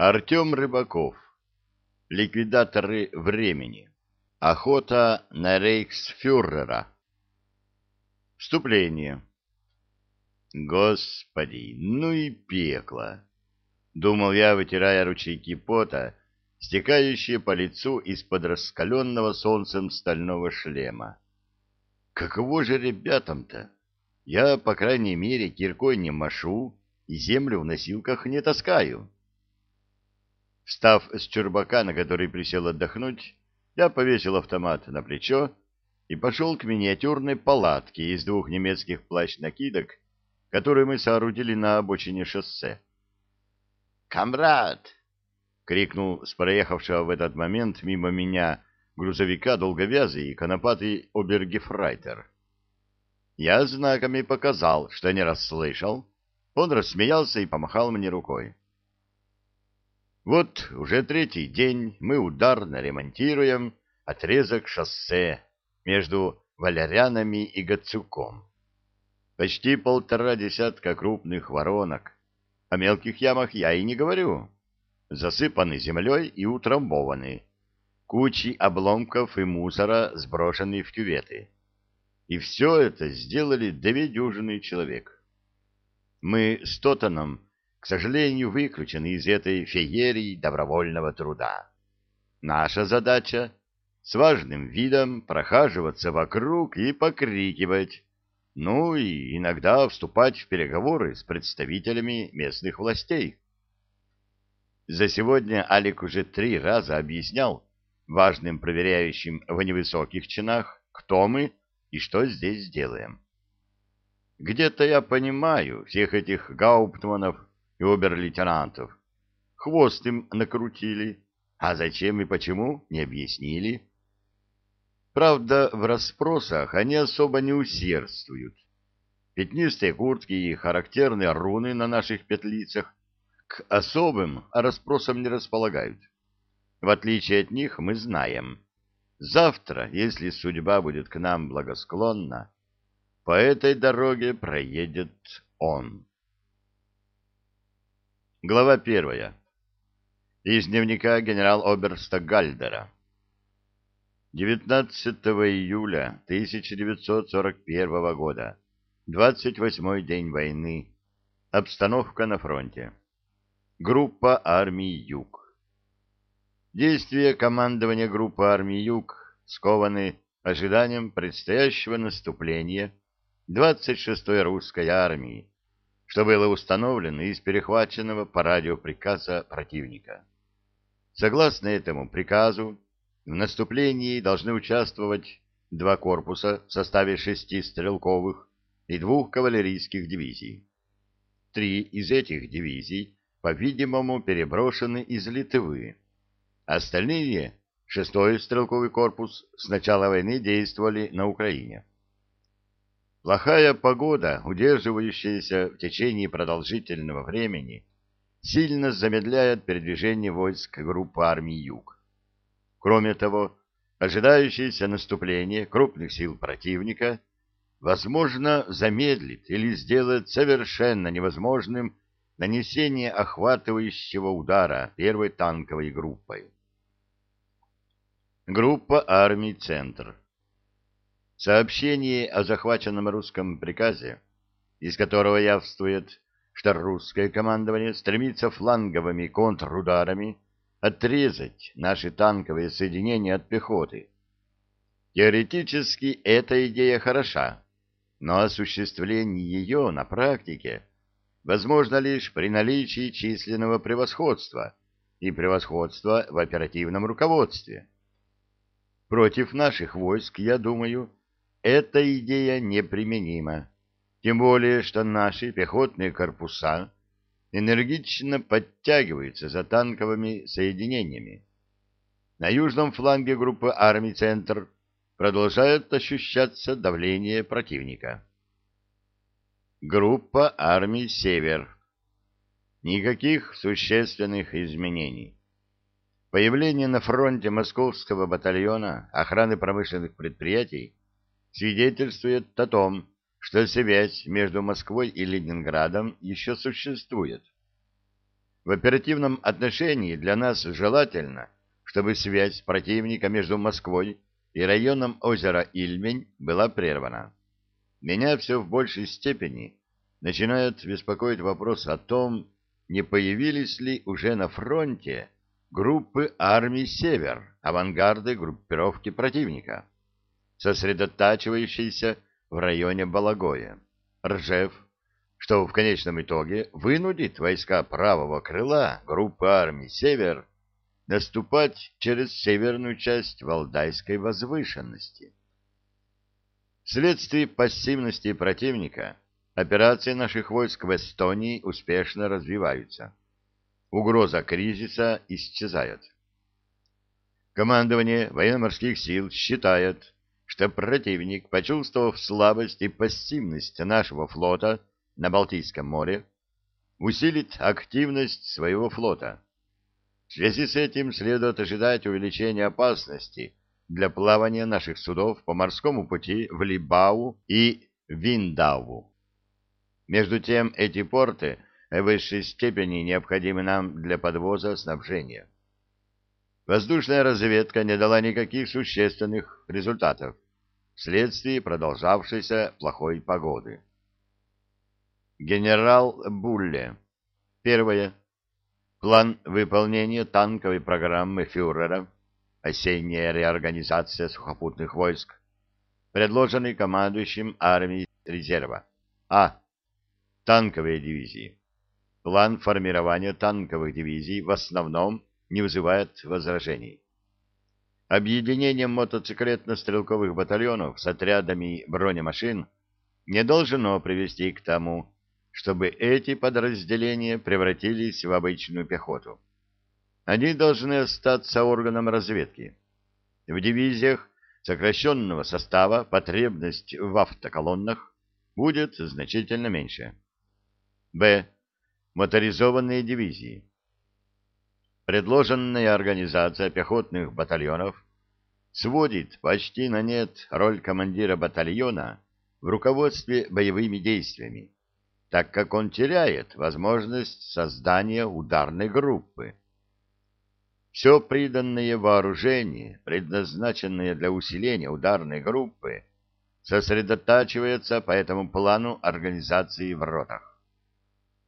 Артем Рыбаков. Ликвидаторы времени. Охота на рейхсфюрера. Вступление. Господи, ну и пекло! Думал я, вытирая ручейки пота, стекающие по лицу из-под раскаленного солнцем стального шлема. Каково же ребятам-то? Я, по крайней мере, киркой не машу и землю в носилках не таскаю. Встав с чурбака, на который присел отдохнуть, я повесил автомат на плечо и пошел к миниатюрной палатке из двух немецких плащ-накидок, которую мы соорудили на обочине шоссе. «Камрад!» — крикнул с проехавшего в этот момент мимо меня грузовика долговязый и конопатый обергефрайтер. Я знаками показал, что не расслышал. Он рассмеялся и помахал мне рукой. Вот уже третий день мы ударно ремонтируем отрезок шоссе между Валерянами и Гацюком. Почти полтора десятка крупных воронок. О мелких ямах я и не говорю. Засыпаны землей и утрамбованы. Кучи обломков и мусора сброшены в кюветы. И все это сделали две дюжины человек. Мы с Тотаном к сожалению, выключены из этой феерии добровольного труда. Наша задача — с важным видом прохаживаться вокруг и покрикивать, ну и иногда вступать в переговоры с представителями местных властей. За сегодня Алик уже три раза объяснял важным проверяющим в невысоких чинах, кто мы и что здесь делаем. Где-то я понимаю всех этих гауптманов и обер-лейтенантов. Хвост им накрутили, а зачем и почему не объяснили. Правда, в расспросах они особо не усердствуют. Пятнистые куртки и характерные руны на наших петлицах к особым расспросам не располагают. В отличие от них мы знаем, завтра, если судьба будет к нам благосклонна, по этой дороге проедет он. Глава первая. Из дневника генерал-оберста Гальдера. 19 июля 1941 года. 28-й день войны. Обстановка на фронте. Группа армий Юг. Действия командования группы армий Юг скованы ожиданием предстоящего наступления 26-й русской армии что было установлено из перехваченного по радио приказа противника. Согласно этому приказу, в наступлении должны участвовать два корпуса в составе шести стрелковых и двух кавалерийских дивизий. Три из этих дивизий, по-видимому, переброшены из Литвы. Остальные, шестой стрелковый корпус, с начала войны действовали на Украине. Плохая погода, удерживающаяся в течение продолжительного времени, сильно замедляет передвижение войск группы армий Юг. Кроме того, ожидающееся наступление крупных сил противника возможно замедлит или сделает совершенно невозможным нанесение охватывающего удара первой танковой группой. Группа армий «Центр» Сообщение о захваченном русском приказе, из которого явствует, что русское командование стремится фланговыми контрударами отрезать наши танковые соединения от пехоты. Теоретически эта идея хороша, но осуществление ее на практике возможно лишь при наличии численного превосходства и превосходства в оперативном руководстве. Против наших войск, я думаю, эта идея неприменима, тем более, что наши пехотные корпуса энергично подтягиваются за танковыми соединениями. На южном фланге группы армий «Центр» продолжает ощущаться давление противника. Группа армий «Север». Никаких существенных изменений. Появление на фронте Московского батальона охраны промышленных предприятий свидетельствует о том, что связь между Москвой и Ленинградом еще существует. В оперативном отношении для нас желательно, чтобы связь противника между Москвой и районом озера Ильмень была прервана. Меня все в большей степени начинает беспокоить вопрос о том, не появились ли уже на фронте группы армий «Север», авангарды группировки противника, сосредотачивающиеся в районе Балагоя, Ржев, что в конечном итоге вынудит войска правого крыла группы армий «Север» наступать через северную часть Валдайской возвышенности. Вследствие пассивности противника операции наших войск в Эстонии успешно развиваются. Угроза кризиса исчезает. Командование военно-морских сил считает, что противник, почувствовав слабость и пассивность нашего флота, на Балтийском море, усилит активность своего флота. В связи с этим следует ожидать увеличения опасности для плавания наших судов по морскому пути в Либау и Виндаву. Между тем, эти порты в высшей степени необходимы нам для подвоза снабжения. Воздушная разведка не дала никаких существенных результатов вследствие продолжавшейся плохой погоды. Генерал Булле. Первое. План выполнения танковой программы фюрера «Осенняя реорганизация сухопутных войск», предложенный командующим армией резерва. А. Танковые дивизии. План формирования танковых дивизий в основном не вызывает возражений. Объединение мотоциклетно-стрелковых батальонов с отрядами бронемашин не должно привести к тому, чтобы эти подразделения превратились в обычную пехоту. Они должны остаться органом разведки. В дивизиях сокращенного состава потребность в автоколоннах будет значительно меньше. Б. Моторизованные дивизии. Предложенная организация пехотных батальонов сводит почти на нет роль командира батальона в руководстве боевыми действиями так как он теряет возможность создания ударной группы. Все приданное вооружение, предназначенное для усиления ударной группы, сосредотачивается по этому плану организации в ротах.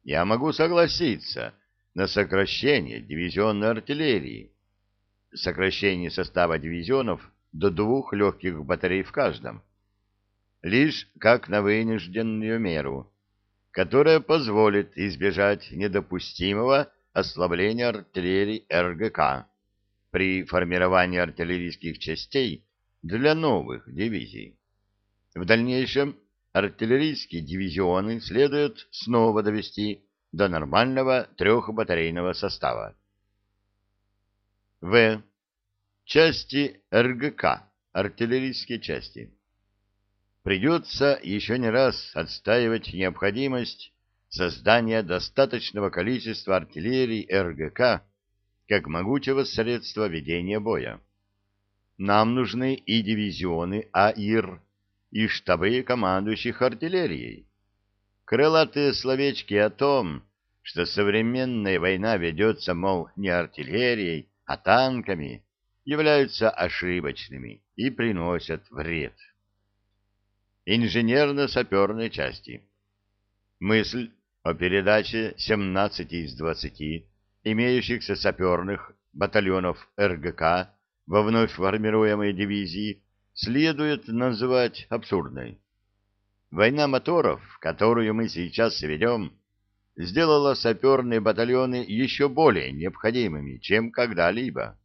Я могу согласиться на сокращение дивизионной артиллерии, сокращение состава дивизионов до двух легких батарей в каждом, лишь как на вынужденную меру – которая позволит избежать недопустимого ослабления артиллерии РГК при формировании артиллерийских частей для новых дивизий. В дальнейшем артиллерийские дивизионы следует снова довести до нормального трехбатарейного состава. В. Части РГК, артиллерийские части придется еще не раз отстаивать необходимость создания достаточного количества артиллерии РГК как могучего средства ведения боя. Нам нужны и дивизионы АИР, и штабы командующих артиллерией. Крылатые словечки о том, что современная война ведется, мол, не артиллерией, а танками, являются ошибочными и приносят вред инженерно-саперной части. Мысль о передаче 17 из 20 имеющихся саперных батальонов РГК во вновь формируемой дивизии следует называть абсурдной. Война моторов, которую мы сейчас ведем, сделала саперные батальоны еще более необходимыми, чем когда-либо.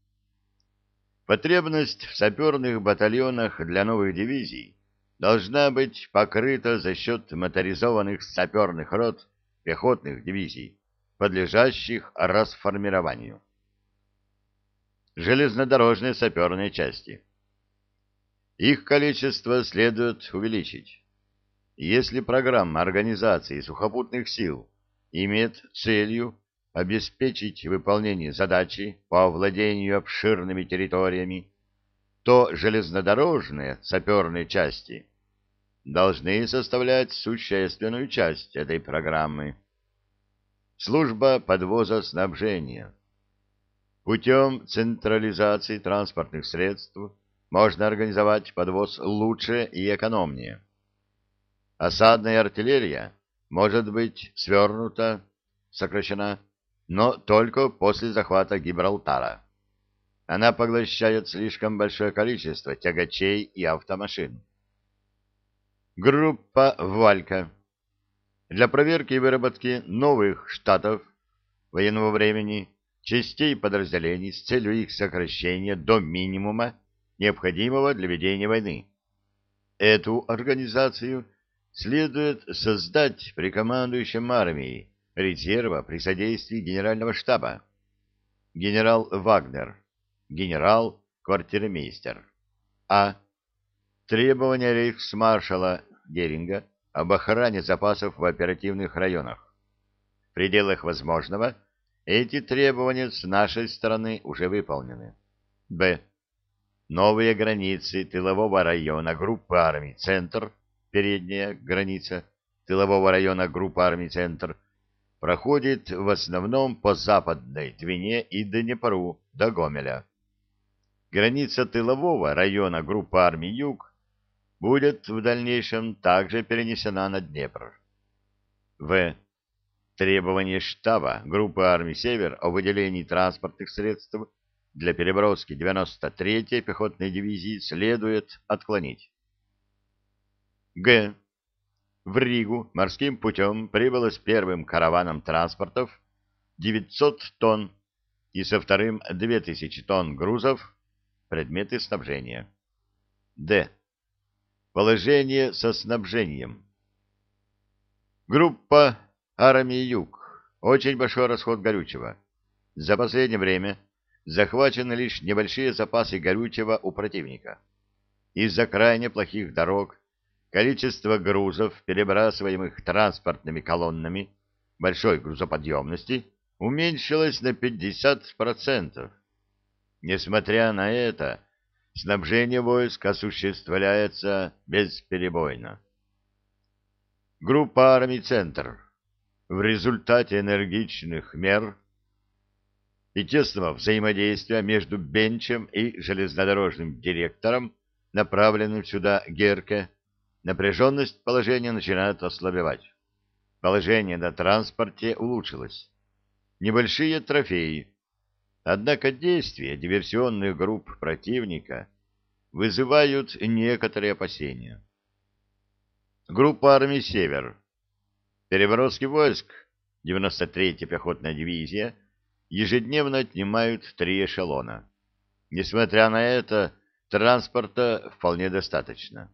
Потребность в саперных батальонах для новых дивизий должна быть покрыта за счет моторизованных саперных рот пехотных дивизий, подлежащих расформированию. Железнодорожные саперные части. Их количество следует увеличить. Если программа организации сухопутных сил имеет целью обеспечить выполнение задачи по овладению обширными территориями, то железнодорожные саперные части должны составлять существенную часть этой программы. Служба подвоза снабжения. Путем централизации транспортных средств можно организовать подвоз лучше и экономнее. Осадная артиллерия может быть свернута, сокращена, но только после захвата Гибралтара. Она поглощает слишком большое количество тягачей и автомашин. Группа «Валька» для проверки и выработки новых штатов военного времени частей подразделений с целью их сокращения до минимума, необходимого для ведения войны. Эту организацию следует создать при командующем армией резерва при содействии Генерального штаба. Генерал Вагнер генерал-квартирмейстер. А. Требования рейхсмаршала Геринга об охране запасов в оперативных районах. В пределах возможного эти требования с нашей стороны уже выполнены. Б. Новые границы тылового района группы армий «Центр», передняя граница тылового района группы армий «Центр» проходит в основном по западной Двине и Днепру до Гомеля граница тылового района группы армий «Юг» будет в дальнейшем также перенесена на Днепр. В. Требование штаба группы армий «Север» о выделении транспортных средств для переброски 93-й пехотной дивизии следует отклонить. Г. В Ригу морским путем прибыло с первым караваном транспортов 900 тонн и со вторым 2000 тонн грузов Предметы снабжения. Д. Положение со снабжением. Группа армии Юг. Очень большой расход горючего. За последнее время захвачены лишь небольшие запасы горючего у противника. Из-за крайне плохих дорог количество грузов, перебрасываемых транспортными колоннами большой грузоподъемности, уменьшилось на 50%. Несмотря на это, снабжение войск осуществляется бесперебойно. Группа армий «Центр» в результате энергичных мер и тесного взаимодействия между Бенчем и железнодорожным директором, направленным сюда Герке, напряженность положения начинает ослабевать. Положение на транспорте улучшилось. Небольшие трофеи Однако действия диверсионных групп противника вызывают некоторые опасения. Группа армий «Север». Переброски войск 93-я пехотная дивизия ежедневно отнимают три эшелона. Несмотря на это, транспорта вполне достаточно.